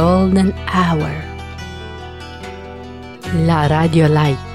Golden Hour. La Radio Light.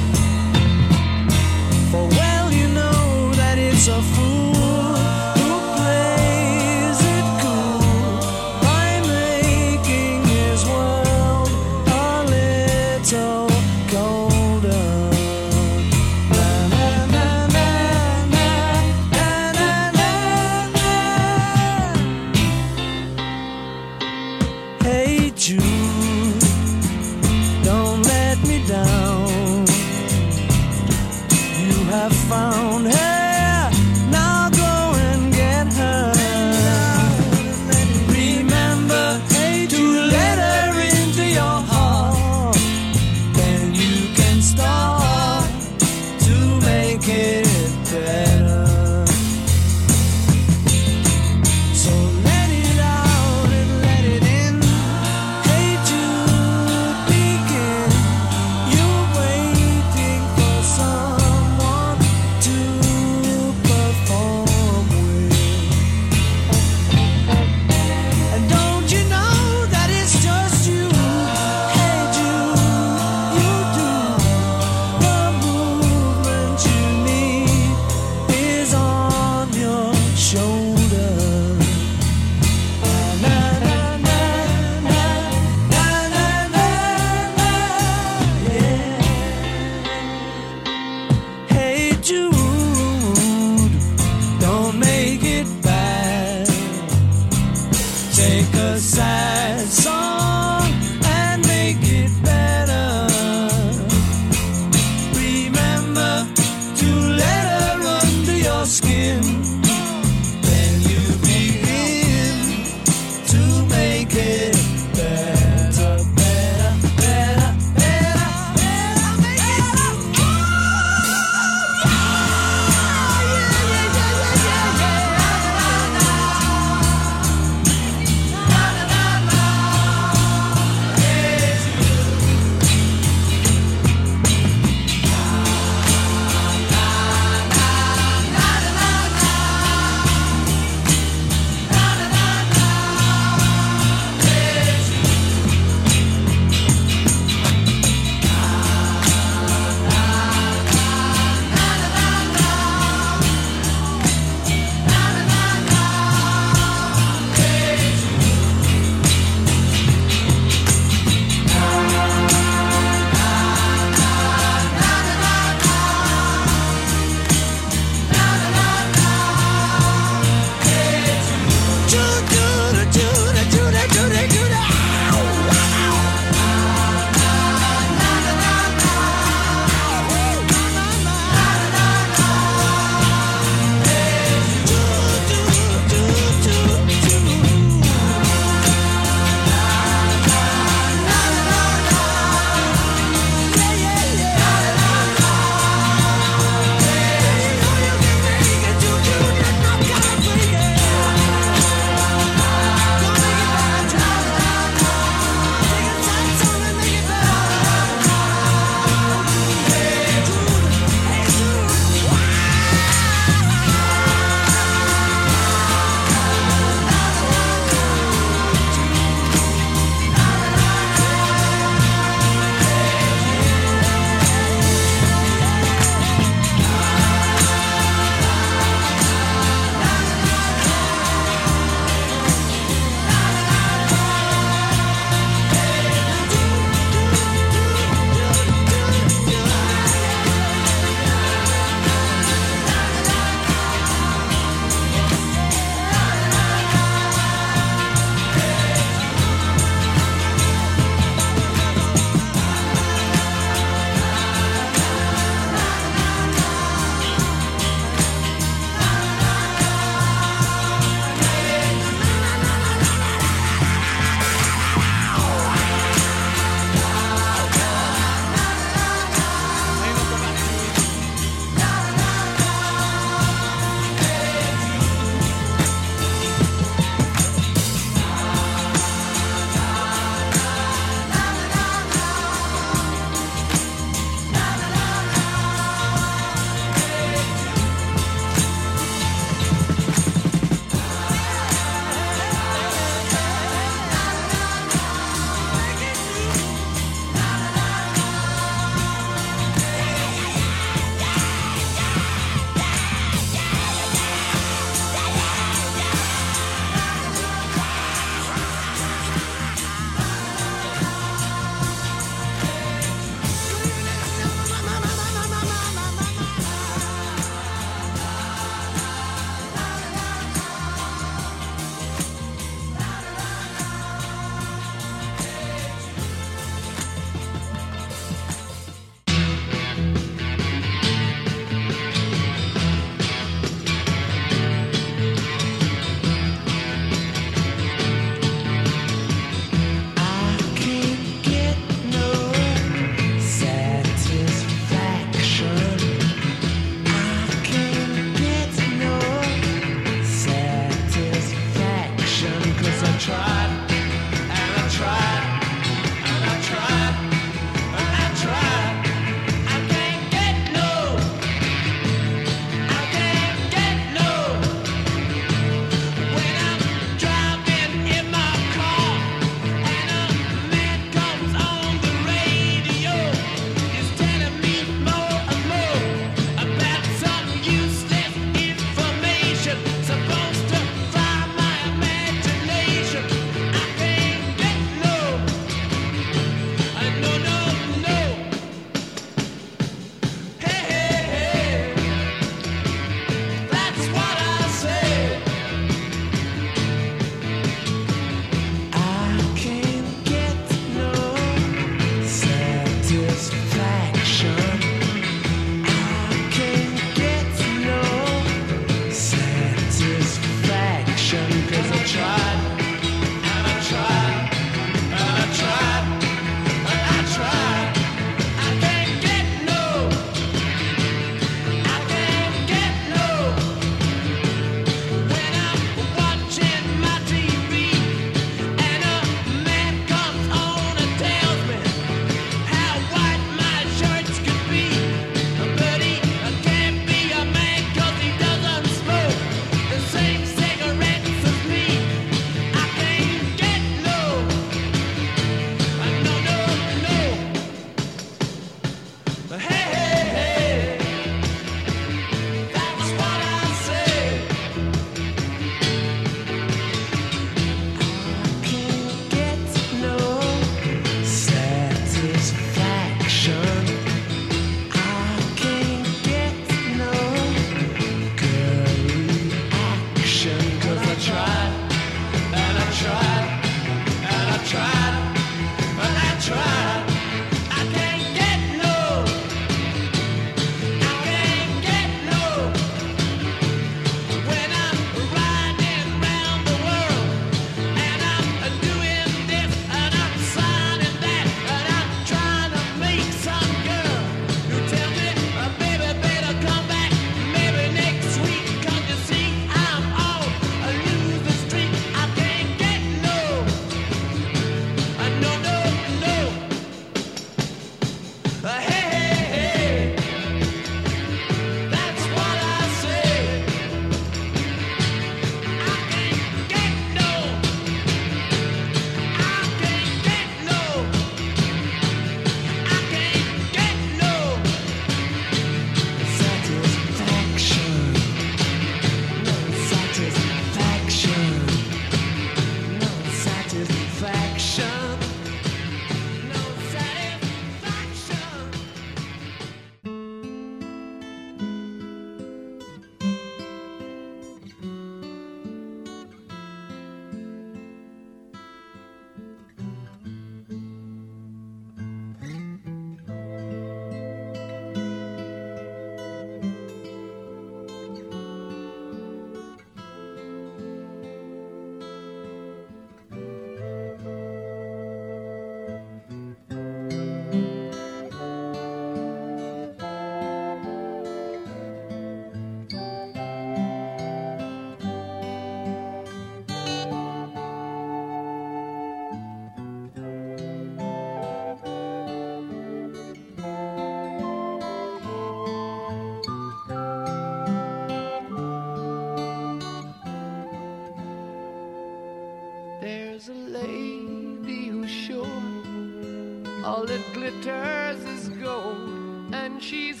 glitters is gold, and she's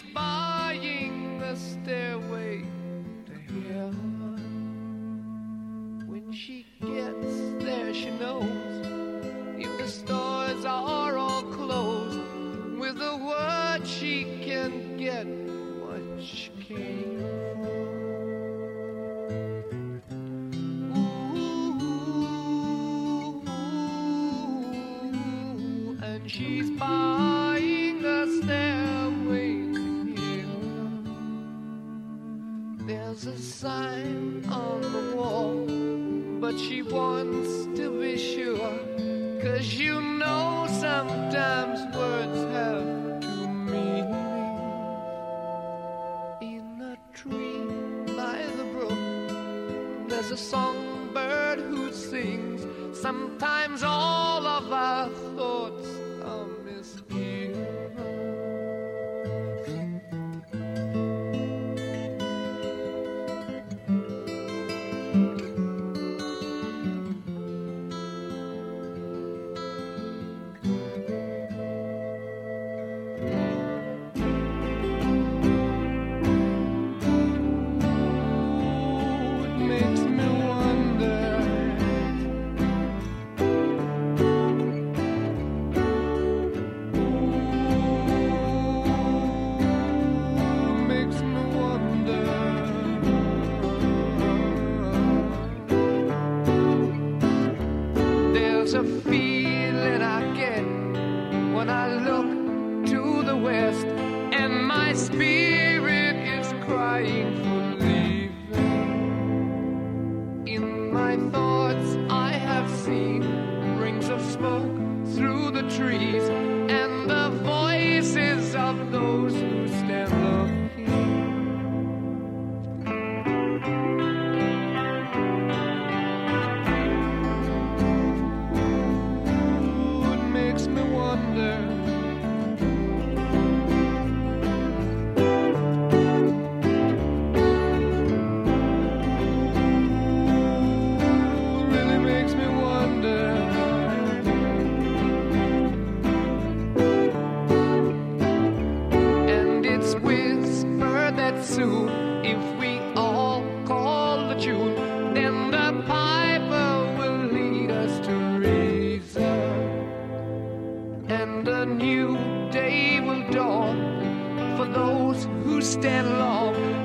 Cause you know sometimes words have two meanings. In a tree by the brook, there's a songbird who sings sometimes. new day will dawn for those who stand alone.